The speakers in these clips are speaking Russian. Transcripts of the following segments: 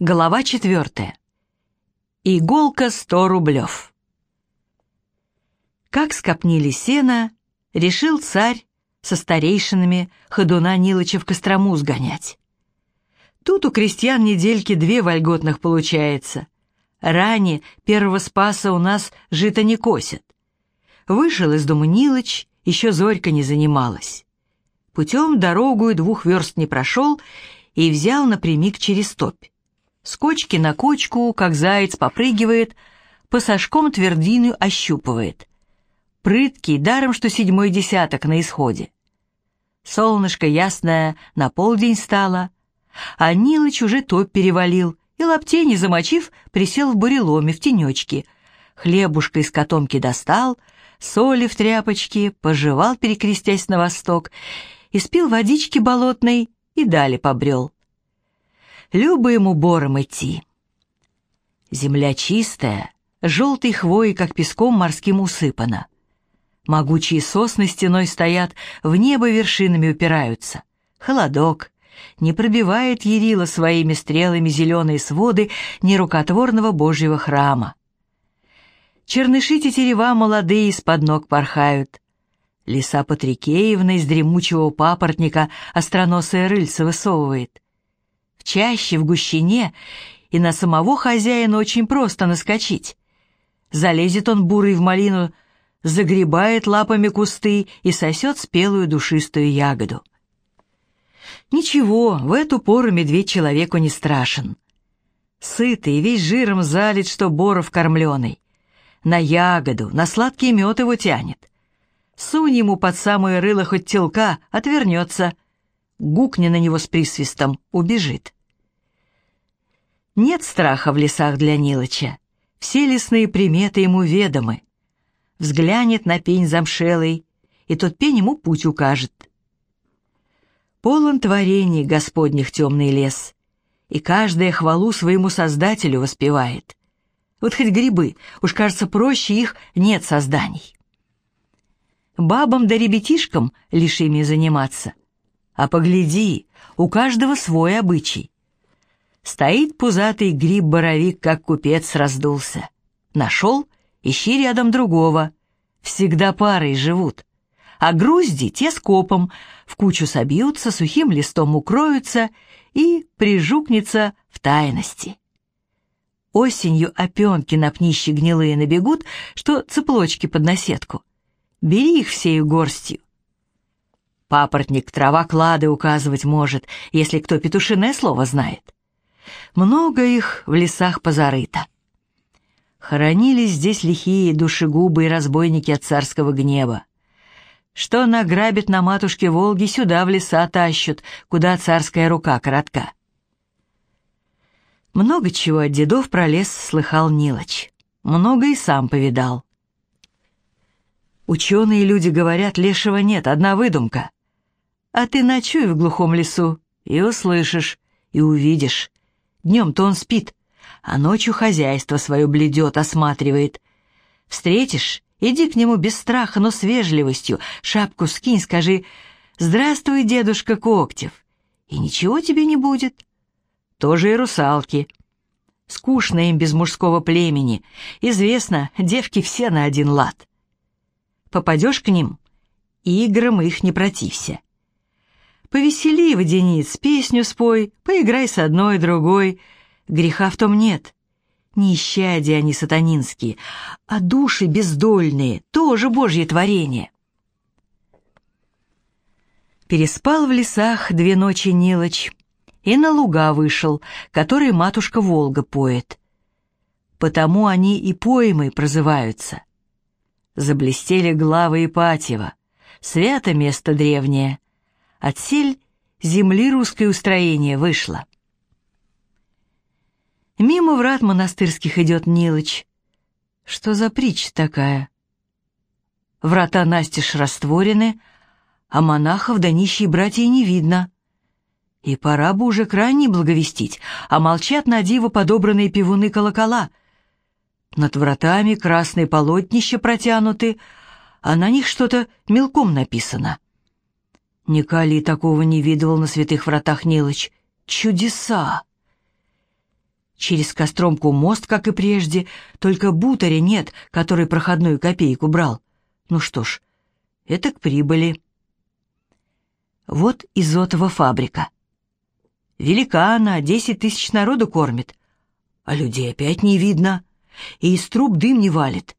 Глава четвертая. Иголка сто рублев. Как скопнили сено, решил царь со старейшинами ходуна Нилыча в Кострому сгонять. Тут у крестьян недельки две вольготных получается. Ранее первого спаса у нас жито не косят. Вышел из дома Нилыч, еще Зорька не занималась. Путем дорогу и двух верст не прошел и взял напрямик через топь. С кочки на кочку, как заяц попрыгивает, по сошком твердину ощупывает. Прыткий, даром что седьмой десяток на исходе. Солнышко ясное на полдень стало, а Нилыч уже топ перевалил и лаптей не замочив, присел в буреломе в тенечке. Хлебушка из котомки достал, соли в тряпочке, пожевал, перекрестясь на восток, и спил водички болотной и дали побрел. Любо ему бором идти. Земля чистая, желтой хвоей, как песком морским усыпана. Могучие сосны стеной стоят, в небо вершинами упираются. Холодок. Не пробивает Ярила своими стрелами зеленые своды нерукотворного Божьего храма. Черныши тетерева молодые из-под ног порхают. Лиса Патрикеевна из дремучего папоротника остроносая рыльца высовывает чаще, в гущине, и на самого хозяина очень просто наскочить. Залезет он бурый в малину, загребает лапами кусты и сосет спелую душистую ягоду. Ничего, в эту пору медведь человеку не страшен. Сытый, весь жиром залит, что боров кормленый. На ягоду, на сладкий мед его тянет. Сунь ему под самое рыло хоть телка, отвернется. Гукни на него с присвистом, убежит. Нет страха в лесах для Нилыча. Все лесные приметы ему ведомы. Взглянет на пень замшелый, и тот пень ему путь укажет. Полон творений Господних темный лес, и каждая хвалу своему Создателю воспевает. Вот хоть грибы, уж кажется, проще их нет созданий. Бабам да ребятишкам лишь ими заниматься. А погляди, у каждого свой обычай. Стоит пузатый гриб-боровик, как купец раздулся. Нашел, ищи рядом другого. Всегда парой живут. А грузди те скопом, в кучу собьются, сухим листом укроются и прижукнется в тайности. Осенью опенки на пнище гнилые набегут, что цеплочки под наседку. Бери их всею горстью. Папоротник трава клады указывать может, если кто петушиное слово знает. Много их в лесах позарыто. Хоронились здесь лихие душегубы и разбойники от царского гнева. Что награбит на матушке Волги, сюда в леса тащут, куда царская рука коротка. Много чего от дедов про лес слыхал Нилоч. Много и сам повидал. Ученые люди говорят, лешего нет, одна выдумка. А ты ночуй в глухом лесу и услышишь, и увидишь. Днем-то он спит, а ночью хозяйство свое бледет, осматривает. Встретишь, иди к нему без страха, но с вежливостью, шапку скинь, скажи «Здравствуй, дедушка Коктев», и ничего тебе не будет. Тоже и русалки. Скучно им без мужского племени. Известно, девки все на один лад. Попадешь к ним, играм их не протився. Повесели, водениц, песню спой, поиграй с одной, другой. Греха в том нет. Нещадия они сатанинские, а души бездольные, тоже божье творение. Переспал в лесах две ночи Нилыч и на луга вышел, который матушка Волга поет. Потому они и поймы прозываются. Заблестели главы Ипатьева, свято место древнее — Отсель земли русское устроение вышло. Мимо врат монастырских идет Нилыч. Что за притча такая? Врата настежь растворены, а монахов да нищие братья не видно. И пора бы уже крайне благовестить, а молчат на диво подобранные пивуны колокола. Над вратами красные полотнища протянуты, а на них что-то мелком написано — Николий такого не видывал на святых вратах Нилыч. Чудеса! Через Костромку мост, как и прежде, только бутаря нет, который проходную копейку брал. Ну что ж, это к прибыли. Вот изотова фабрика. Велика она, десять тысяч народу кормит. А людей опять не видно, и из труб дым не валит.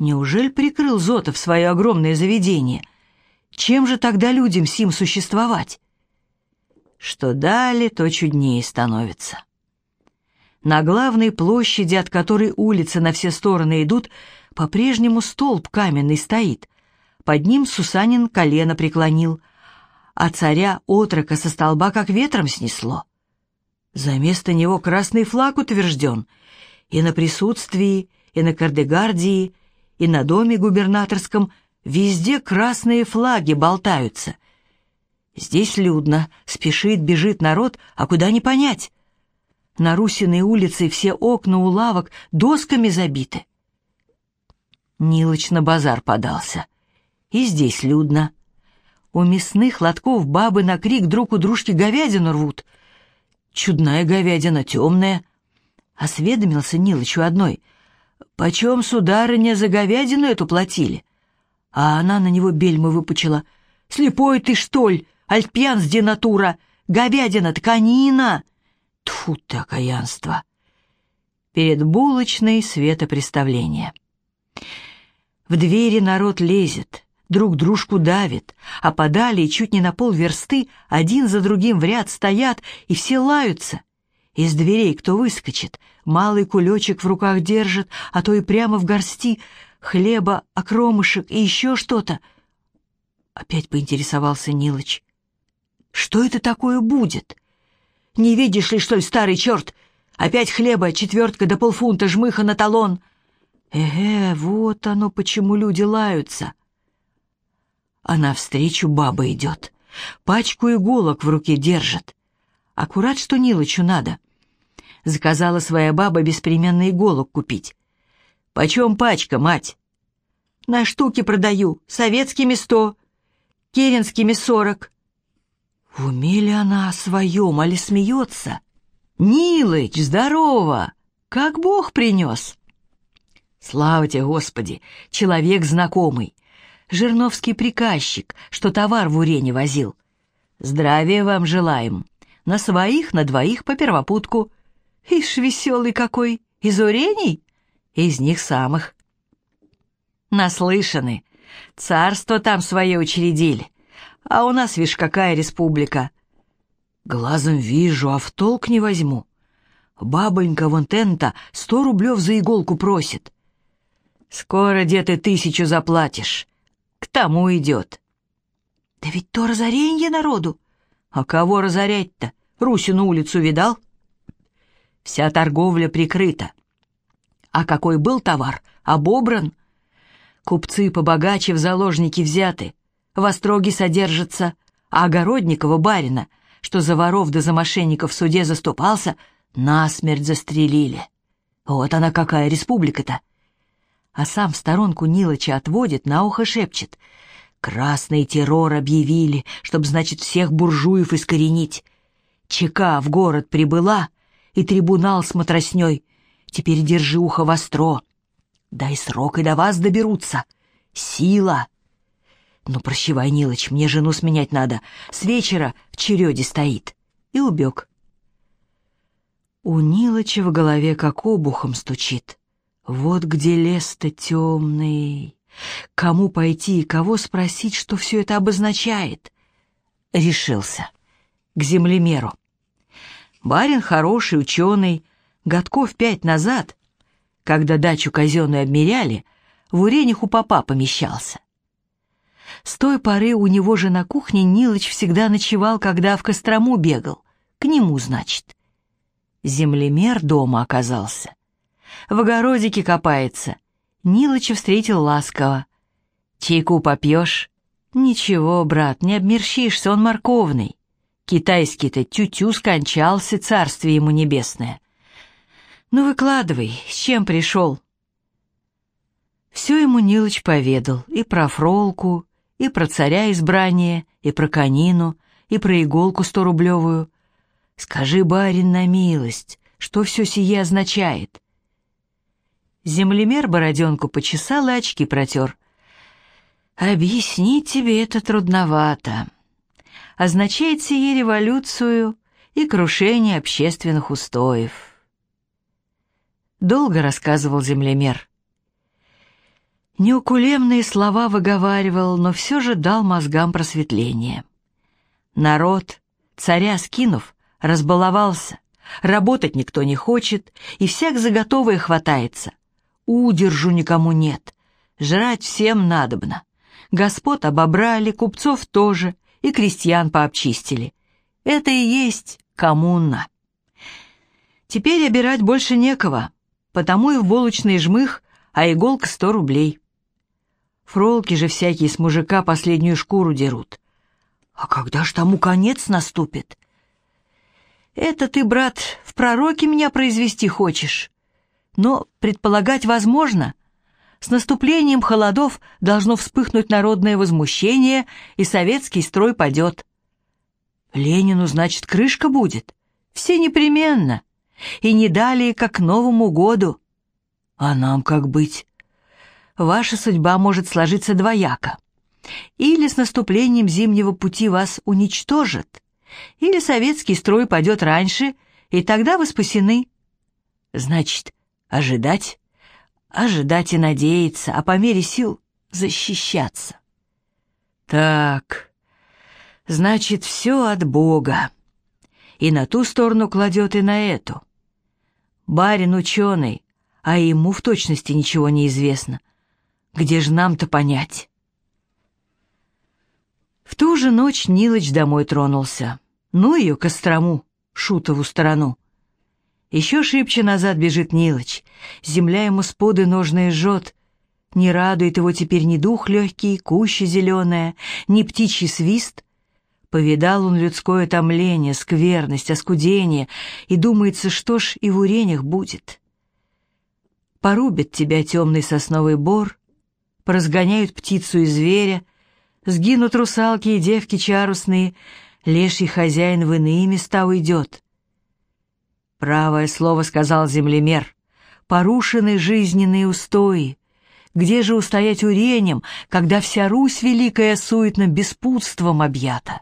Неужели прикрыл Зотов свое огромное заведение? Чем же тогда людям сим существовать? Что дали, то чуднее становится. На главной площади, от которой улицы на все стороны идут, по-прежнему столб каменный стоит. Под ним Сусанин колено преклонил, а царя отрока со столба как ветром снесло. За место него красный флаг утвержден, и на присутствии, и на Кардегардии, и на доме губернаторском везде красные флаги болтаются. Здесь людно, спешит, бежит народ, а куда не понять. На Русиной улице все окна у лавок досками забиты. Нилыч на базар подался. И здесь людно. У мясных лотков бабы на крик друг у дружки говядину рвут. Чудная говядина, темная. Осведомился Нилычу одной. «Почем, сударыня, за говядину эту платили?» А она на него бельмы выпучила. «Слепой ты, что ли, альпьян с денатура? Говядина, тканина!» Тьфу ты, окаянство! Перед булочной светопреставление. В двери народ лезет, друг дружку давит, а подали чуть не на полверсты один за другим в ряд стоят, и все лаются. Из дверей кто выскочит, малый кулечек в руках держит, а то и прямо в горсти, хлеба, окромышек и еще что-то. Опять поинтересовался Нилыч. Что это такое будет? Не видишь ли, что ли, старый черт? Опять хлеба, четвертка до полфунта жмыха на талон. Эге, вот оно, почему люди лаются. А навстречу баба идет. Пачку иголок в руке держит. Аккурат, что Нилычу надо. Заказала своя баба беспременно иголок купить. «Почем пачка, мать?» «На штуки продаю, советскими сто, керенскими сорок». В уме ли она о своем, али смеется? «Нилыч, здорово! Как Бог принес!» «Слава тебе, Господи! Человек знакомый! Жирновский приказчик, что товар в Урене возил. Здравия вам желаем! На своих, на двоих по первопутку. Ишь, веселый какой! Из Уреней? Из них самых!» «Наслышаны! Царство там свое учредили!» А у нас, видишь, какая республика. Глазом вижу, а в толк не возьму. Бабонька вон тента сто рублев за иголку просит. Скоро, где ты тысячу заплатишь. К тому идет. Да ведь то разоренье народу. А кого разорять-то? Русину улицу видал? Вся торговля прикрыта. А какой был товар? Обобран. Купцы побогаче в заложники взяты в остроге содержится, а Огородникова барина, что за воров да за мошенников в суде заступался, насмерть застрелили. Вот она какая республика-то. А сам в сторонку Нилыча отводит, на ухо шепчет. Красный террор объявили, чтоб, значит, всех буржуев искоренить. ЧК в город прибыла, и трибунал с матросней. Теперь держи ухо востро. Дай срок, и до вас доберутся. Сила «Ну, прощевай, Нилыч, мне жену сменять надо. С вечера в череде стоит». И убег. У Нилыча в голове как обухом стучит. Вот где лес-то темный. Кому пойти и кого спросить, что все это обозначает? Решился. К землемеру. Барин хороший, ученый. Годков пять назад, когда дачу казенную обмеряли, в уренях у папа помещался. С той поры у него же на кухне Нилыч всегда ночевал, когда в Кострому бегал. К нему, значит. Землемер дома оказался. В огородике копается. Нилыча встретил ласково. «Чайку попьешь?» «Ничего, брат, не обмерщишься, он морковный. Китайский-то тю-тю скончался, царствие ему небесное. Ну, выкладывай, с чем пришел?» Все ему Нилыч поведал, и про Фролку, и про царя избрание, и про конину, и про иголку сторублевую. Скажи, барин, на милость, что все сие означает. Землемер бороденку почесал и очки протер. «Объяснить тебе это трудновато. Означает сие революцию и крушение общественных устоев». Долго рассказывал землемер. Неукулемные слова выговаривал, но все же дал мозгам просветление. Народ, царя скинув, разбаловался, работать никто не хочет, и всяк заготовое хватается. Удержу никому нет, жрать всем надобно. Господ обобрали, купцов тоже, и крестьян пообчистили. Это и есть коммуна. Теперь обирать больше некого, потому и в булочный жмых, а иголка сто рублей. Фролки же всякие с мужика последнюю шкуру дерут. А когда ж тому конец наступит? Это ты, брат, в пророке меня произвести хочешь? Но предполагать возможно. С наступлением холодов должно вспыхнуть народное возмущение, и советский строй падет. Ленину, значит, крышка будет? Все непременно. И не далее, как к Новому году. А нам как быть? ваша судьба может сложиться двояко. Или с наступлением зимнего пути вас уничтожат, или советский строй пойдет раньше, и тогда вы спасены. Значит, ожидать, ожидать и надеяться, а по мере сил защищаться. Так, значит, все от Бога. И на ту сторону кладет, и на эту. Барин ученый, а ему в точности ничего не известно. Где же нам-то понять? В ту же ночь Нилыч домой тронулся. Ну ее, Кострому, Шутову сторону. Еще шибче назад бежит Нилыч. Земля ему с поды ножные жжет. Не радует его теперь ни дух легкий, куща зеленая, ни птичий свист. Повидал он людское томление, скверность, оскудение, и думается, что ж и в уренях будет. Порубит тебя темный сосновый бор, поразгоняют птицу и зверя, сгинут русалки и девки чарусные, леший хозяин в иные места уйдет. Правое слово сказал землемер, порушены жизненные устои. Где же устоять уренем, когда вся Русь великая суетным беспутством объята?